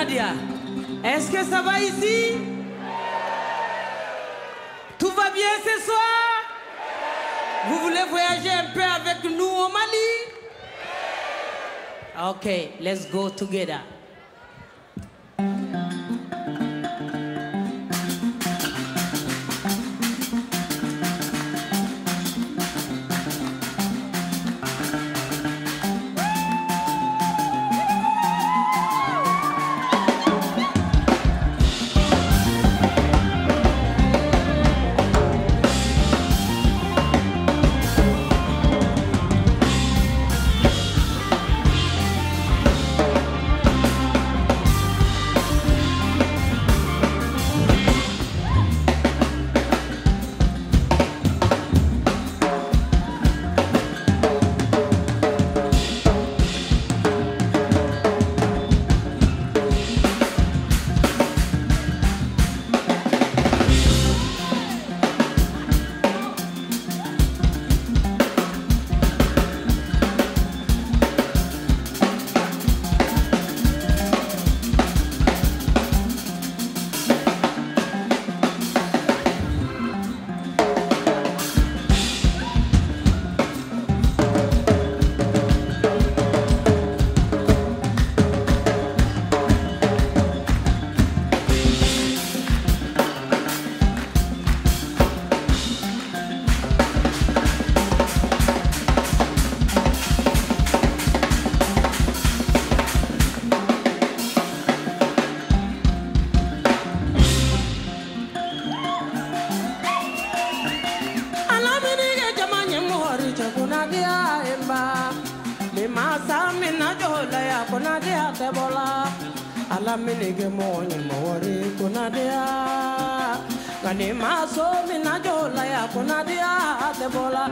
Nadia, est-ce que ça va ici? Tout va bien ce soir? Vous voulez voyager un peu avec nous au Mali? Ok, let's go together. i ma sa min na jolaya kunnadiya te bola, ala minige mɔgɔ ɲuman wari kunnadiya nka ni ma so min na jolaya kunnadiya tɛ bɔla.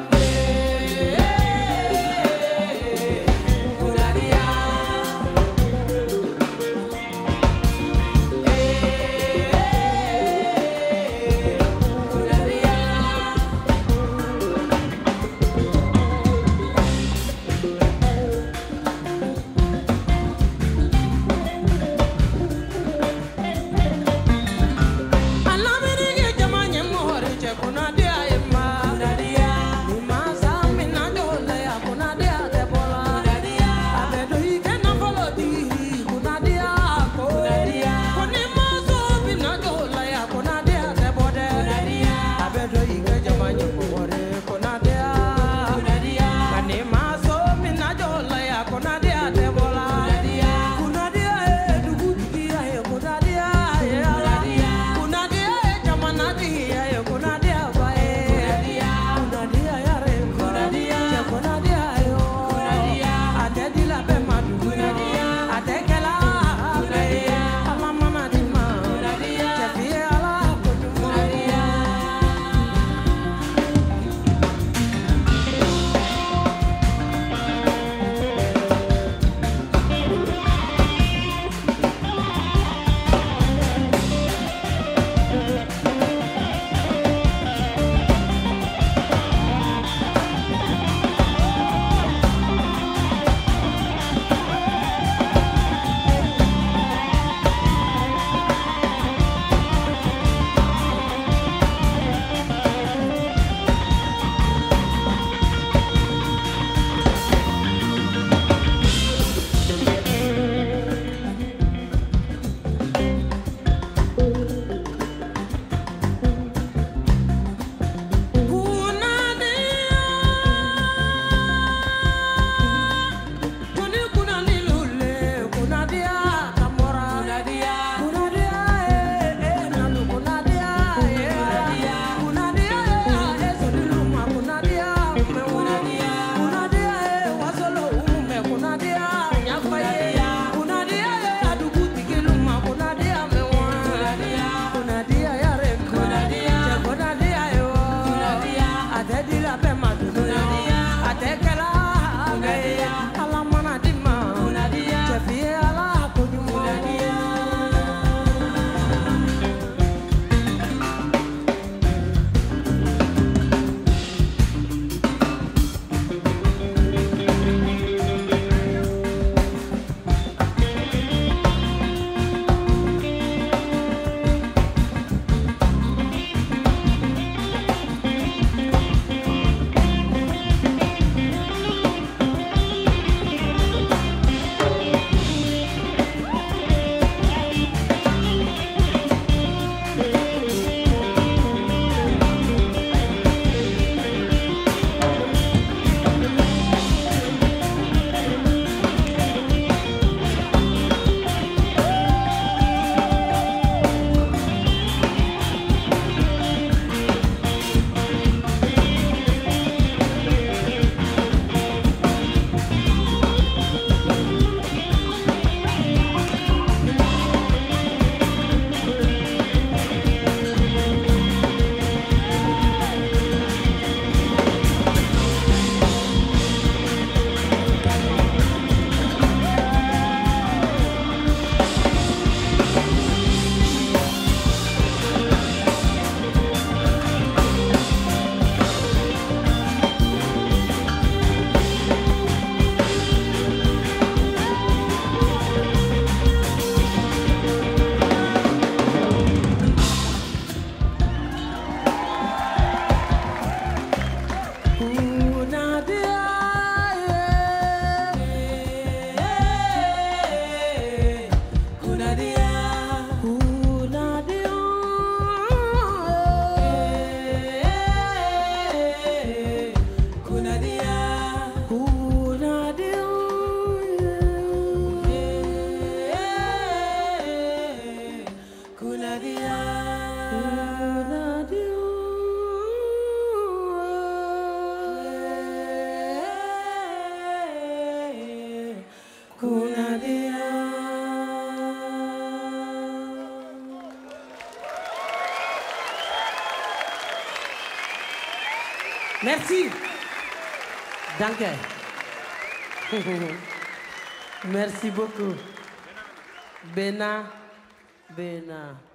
Ooh. Merci. Danke. Merci beaucoup. Bena, Bena.